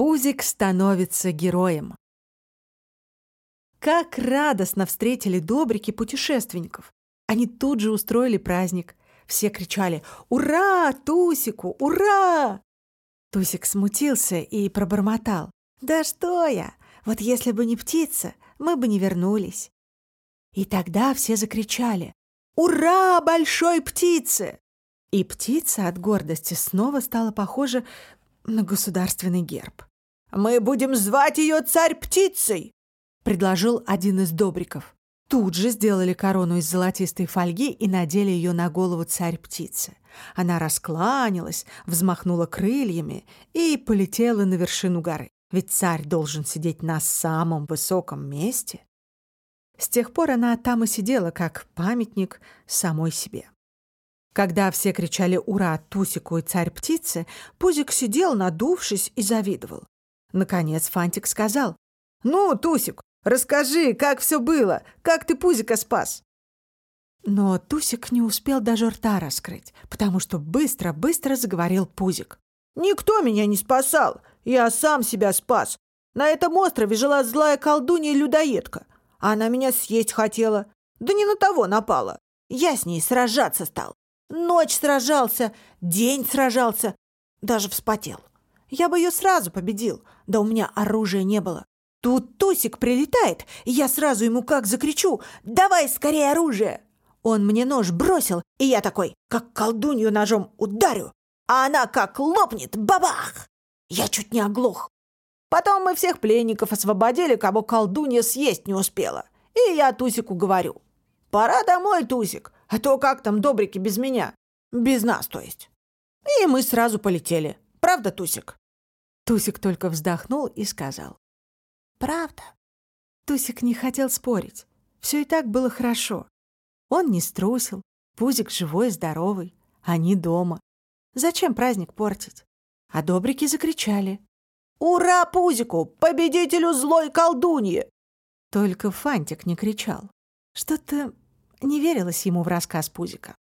Пузик становится героем. Как радостно встретили добрики путешественников. Они тут же устроили праздник. Все кричали «Ура! Тусику! Ура!» Тусик смутился и пробормотал. «Да что я! Вот если бы не птица, мы бы не вернулись». И тогда все закричали «Ура большой птице!» И птица от гордости снова стала похожа на государственный герб. «Мы будем звать ее царь-птицей!» — предложил один из добриков. Тут же сделали корону из золотистой фольги и надели ее на голову царь-птицы. Она раскланялась, взмахнула крыльями и полетела на вершину горы. Ведь царь должен сидеть на самом высоком месте. С тех пор она там и сидела, как памятник самой себе. Когда все кричали «Ура!» Тусику и царь-птицы, Пузик сидел, надувшись, и завидовал. Наконец Фантик сказал «Ну, Тусик, расскажи, как все было, как ты Пузика спас?» Но Тусик не успел даже рта раскрыть, потому что быстро-быстро заговорил Пузик. «Никто меня не спасал, я сам себя спас. На этом острове жила злая колдунья-людоедка. Она меня съесть хотела. Да не на того напала. Я с ней сражаться стал. Ночь сражался, день сражался, даже вспотел. Я бы ее сразу победил, да у меня оружия не было. Тут Тусик прилетает, и я сразу ему как закричу «Давай скорее оружие!» Он мне нож бросил, и я такой, как колдунью ножом ударю, а она как лопнет, бабах! Я чуть не оглох. Потом мы всех пленников освободили, кого колдунья съесть не успела. И я Тусику говорю, пора домой, Тусик, а то как там добрики без меня? Без нас, то есть. И мы сразу полетели. Правда, Тусик? Тусик только вздохнул и сказал. «Правда». Тусик не хотел спорить. Все и так было хорошо. Он не струсил. Пузик живой, здоровый. Они дома. Зачем праздник портить? А добрики закричали. «Ура Пузику, победителю злой колдуньи!» Только Фантик не кричал. Что-то не верилось ему в рассказ Пузика.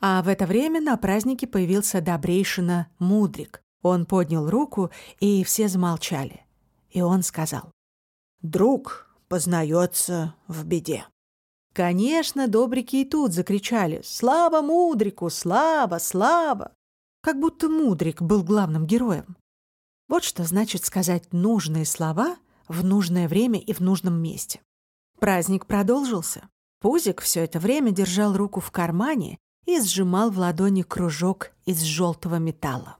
А в это время на празднике появился добрейшина Мудрик. Он поднял руку, и все замолчали. И он сказал. «Друг познается в беде». Конечно, добрики и тут закричали «Слава Мудрику! Слава! Слава!» Как будто Мудрик был главным героем. Вот что значит сказать нужные слова в нужное время и в нужном месте. Праздник продолжился. Пузик все это время держал руку в кармане и сжимал в ладони кружок из желтого металла.